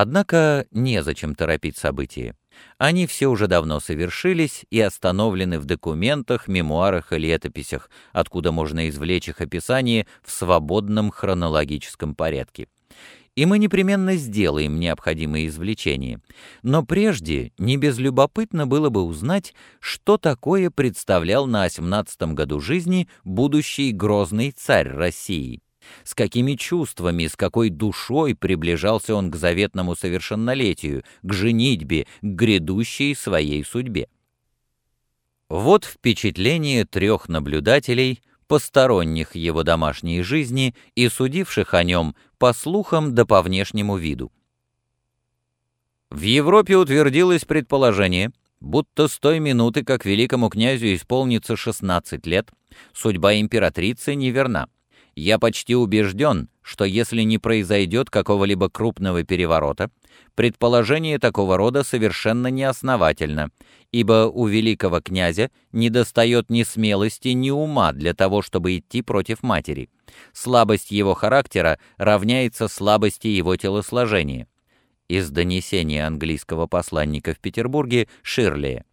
Однако незачем торопить события. Они все уже давно совершились и остановлены в документах, мемуарах и летописях, откуда можно извлечь их описание в свободном хронологическом порядке. И мы непременно сделаем необходимые извлечения. Но прежде не безлюбопытно было бы узнать, что такое представлял на 18 году жизни будущий грозный царь России с какими чувствами, с какой душой приближался он к заветному совершеннолетию, к женитьбе, к грядущей своей судьбе. Вот впечатление трех наблюдателей, посторонних его домашней жизни и судивших о нем по слухам да по внешнему виду. В Европе утвердилось предположение, будто с той минуты, как великому князю исполнится 16 лет, судьба императрицы неверна. Я почти убежден, что если не произойдет какого-либо крупного переворота, предположение такого рода совершенно неосновательно, ибо у великого князя недостает ни смелости, ни ума для того, чтобы идти против матери. Слабость его характера равняется слабости его телосложения. Из донесения английского посланника в Петербурге Ширли.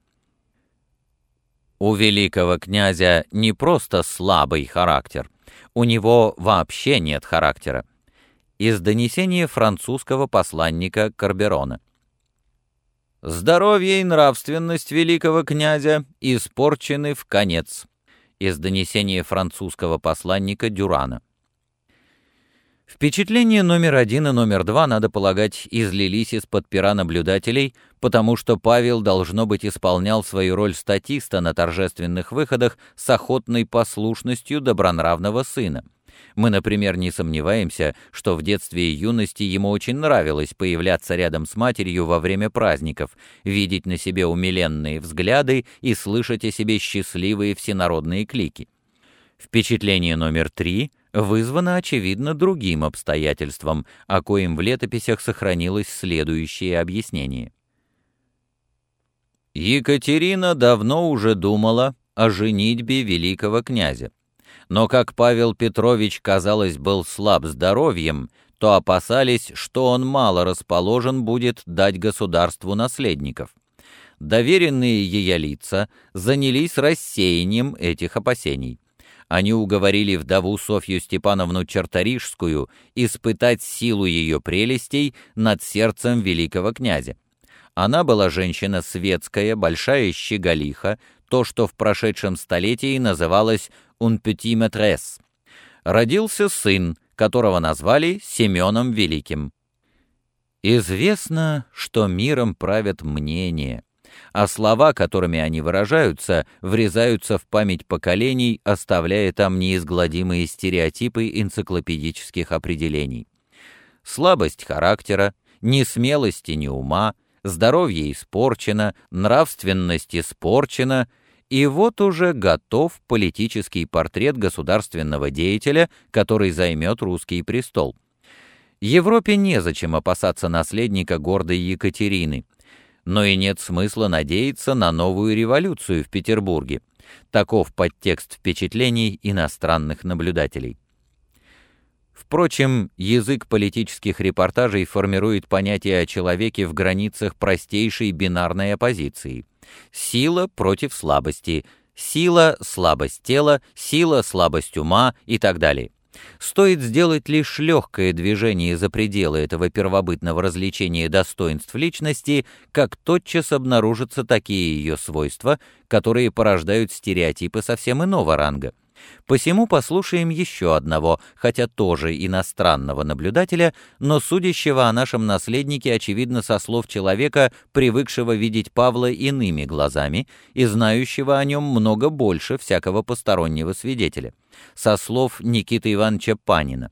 У великого князя не просто слабый характер, у него вообще нет характера. Из донесения французского посланника Карберона. «Здоровье и нравственность великого князя испорчены в конец» из донесения французского посланника Дюрана. Впечатления номер один и номер два, надо полагать, излились из-под пера наблюдателей, потому что Павел, должно быть, исполнял свою роль статиста на торжественных выходах с охотной послушностью добронравного сына. Мы, например, не сомневаемся, что в детстве и юности ему очень нравилось появляться рядом с матерью во время праздников, видеть на себе умиленные взгляды и слышать о себе счастливые всенародные клики. Впечатление номер три — вызвано, очевидно, другим обстоятельством, о коем в летописях сохранилось следующее объяснение. Екатерина давно уже думала о женитьбе великого князя. Но как Павел Петрович, казалось, был слаб здоровьем, то опасались, что он мало расположен будет дать государству наследников. Доверенные ее лица занялись рассеянием этих опасений они уговорили вдову Софью Степановну Черторижскую испытать силу ее прелестей над сердцем великого князя. Она была женщина светская, большая щеголиха, то, что в прошедшем столетии называлось «un petit maîtresse». Родился сын, которого назвали Семеном Великим. Известно, что миром правят мнения а слова, которыми они выражаются, врезаются в память поколений, оставляя там неизгладимые стереотипы энциклопедических определений. Слабость характера, ни смелости, ни ума, здоровье испорчено, нравственность испорчена, и вот уже готов политический портрет государственного деятеля, который займет русский престол. Европе незачем опасаться наследника гордой Екатерины но и нет смысла надеяться на новую революцию в Петербурге. Таков подтекст впечатлений иностранных наблюдателей. Впрочем, язык политических репортажей формирует понятие о человеке в границах простейшей бинарной оппозиции. Сила против слабости, сила – слабость тела, сила – слабость ума и так далее. Стоит сделать лишь легкое движение за пределы этого первобытного развлечения достоинств личности, как тотчас обнаружатся такие ее свойства, которые порождают стереотипы совсем иного ранга. Посему послушаем еще одного, хотя тоже иностранного наблюдателя, но судящего о нашем наследнике, очевидно, со слов человека, привыкшего видеть Павла иными глазами и знающего о нем много больше всякого постороннего свидетеля, со слов Никиты Ивановича Панина.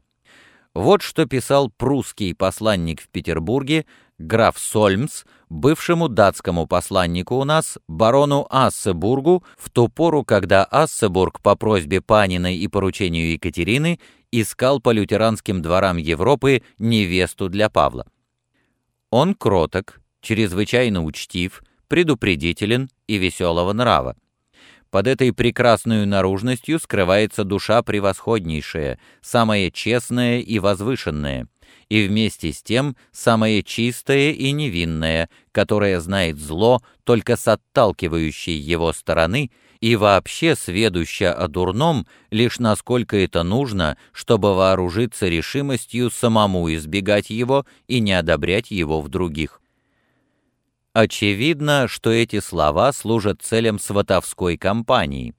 Вот что писал прусский посланник в Петербурге, граф Сольмс, бывшему датскому посланнику у нас, барону Ассебургу, в ту пору, когда Ассебург по просьбе Панина и поручению Екатерины искал по лютеранским дворам Европы невесту для Павла. Он кроток, чрезвычайно учтив, предупредителен и веселого нрава. Под этой прекрасной наружностью скрывается душа превосходнейшая, самая честная и возвышенная, и вместе с тем самое чистое и невинное, которое знает зло только с отталкивающей его стороны и вообще сведуща о дурном, лишь насколько это нужно, чтобы вооружиться решимостью самому избегать его и не одобрять его в других. Очевидно, что эти слова служат целям сватовской кампании.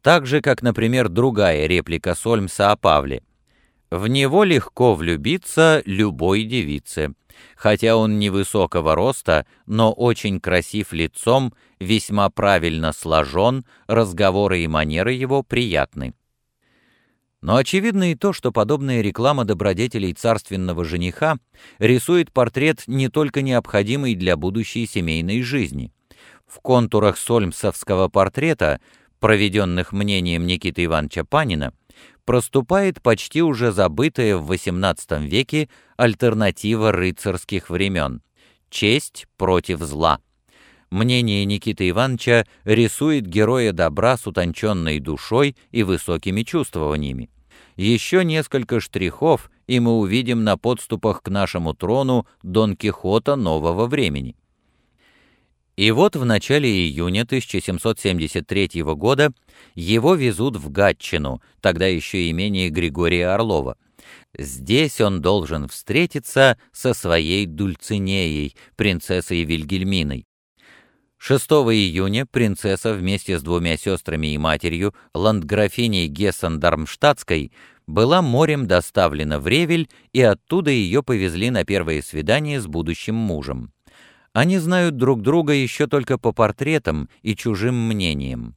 Так же, как, например, другая реплика Сольмса о Павле. «В него легко влюбиться любой девице. Хотя он невысокого роста, но очень красив лицом, весьма правильно сложен, разговоры и манеры его приятны». Но очевидно и то, что подобная реклама добродетелей царственного жениха рисует портрет не только необходимый для будущей семейной жизни. В контурах сольмсовского портрета, проведенных мнением Никиты Ивановича Панина, проступает почти уже забытая в XVIII веке альтернатива рыцарских времен — честь против зла. Мнение Никиты Ивановича рисует героя добра с утонченной душой и высокими чувствованиями. Еще несколько штрихов, и мы увидим на подступах к нашему трону Дон Кихота нового времени. И вот в начале июня 1773 года его везут в Гатчину, тогда еще имение Григория Орлова. Здесь он должен встретиться со своей Дульцинеей, принцессой Вильгельминой. 6 июня принцесса вместе с двумя сестрами и матерью, ландграфиней Гессен-Дармштадтской, была морем доставлена в Ревель, и оттуда ее повезли на первое свидание с будущим мужем. Они знают друг друга еще только по портретам и чужим мнениям.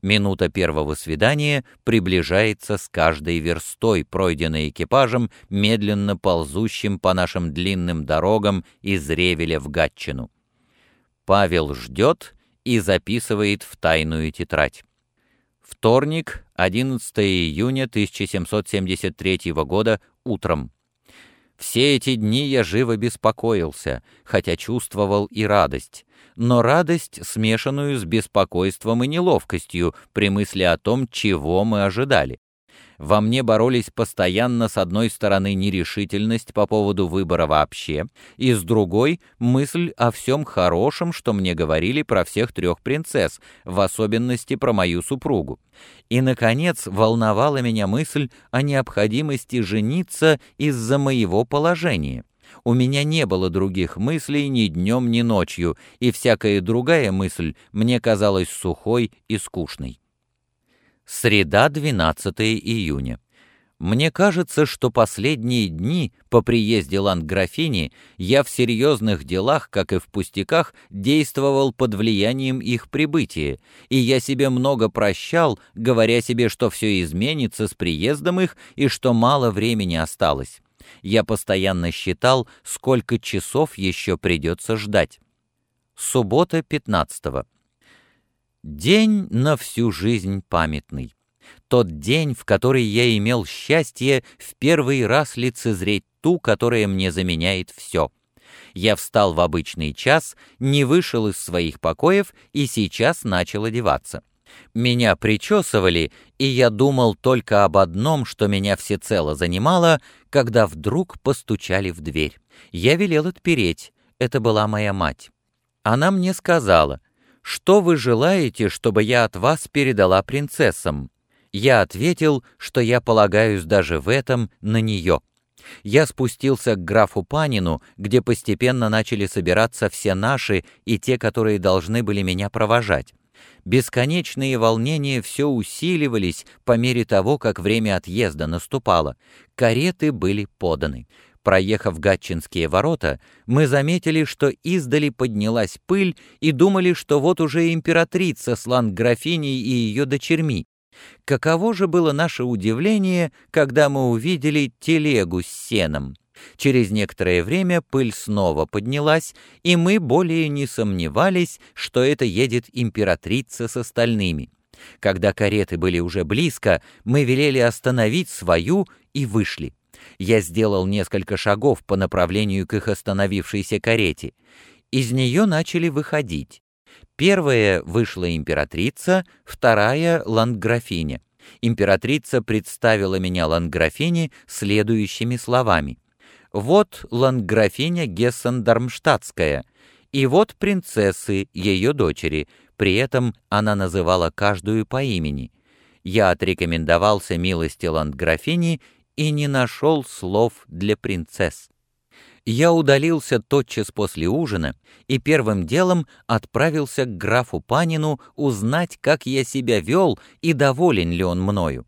Минута первого свидания приближается с каждой верстой, пройденной экипажем, медленно ползущим по нашим длинным дорогам из Ревеля в Гатчину. Павел ждет и записывает в тайную тетрадь. Вторник, 11 июня 1773 года, утром. Все эти дни я живо беспокоился, хотя чувствовал и радость, но радость, смешанную с беспокойством и неловкостью при мысли о том, чего мы ожидали во мне боролись постоянно с одной стороны нерешительность по поводу выбора вообще, и с другой — мысль о всем хорошем, что мне говорили про всех трех принцесс, в особенности про мою супругу. И, наконец, волновала меня мысль о необходимости жениться из-за моего положения. У меня не было других мыслей ни днем, ни ночью, и всякая другая мысль мне казалась сухой и скучной. Среда, 12 июня. Мне кажется, что последние дни по приезде ландграфини я в серьезных делах, как и в пустяках, действовал под влиянием их прибытия, и я себе много прощал, говоря себе, что все изменится с приездом их и что мало времени осталось. Я постоянно считал, сколько часов еще придется ждать. Суббота, 15 -го. День на всю жизнь памятный. Тот день, в который я имел счастье в первый раз лицезреть ту, которая мне заменяет все. Я встал в обычный час, не вышел из своих покоев и сейчас начал одеваться. Меня причесывали, и я думал только об одном, что меня всецело занимало, когда вдруг постучали в дверь. Я велел отпереть, это была моя мать. Она мне сказала, что вы желаете, чтобы я от вас передала принцессам? Я ответил, что я полагаюсь даже в этом на нее. Я спустился к графу Панину, где постепенно начали собираться все наши и те, которые должны были меня провожать. Бесконечные волнения все усиливались по мере того, как время отъезда наступало. Кареты были поданы. Проехав Гатчинские ворота, мы заметили, что издали поднялась пыль и думали, что вот уже императрица с ландграфиней и ее дочерьми. Каково же было наше удивление, когда мы увидели телегу с сеном. Через некоторое время пыль снова поднялась, и мы более не сомневались, что это едет императрица с остальными. Когда кареты были уже близко, мы велели остановить свою и вышли. Я сделал несколько шагов по направлению к их остановившейся карете. Из нее начали выходить. Первая вышла императрица, вторая — ландграфиня. Императрица представила меня ландграфине следующими словами. Вот ландграфиня Гессен-Дармштадтская, и вот принцессы, ее дочери, при этом она называла каждую по имени. Я отрекомендовался милости ландграфини и не нашел слов для принцесс. Я удалился тотчас после ужина и первым делом отправился к графу Панину узнать, как я себя вел и доволен ли он мною.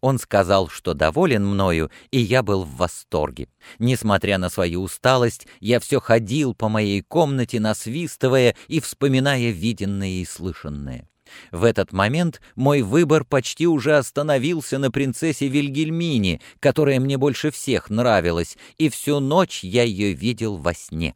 Он сказал, что доволен мною, и я был в восторге. Несмотря на свою усталость, я все ходил по моей комнате, насвистывая и вспоминая виденное и слышанное. В этот момент мой выбор почти уже остановился на принцессе Вильгельмине, которая мне больше всех нравилась, и всю ночь я ее видел во сне.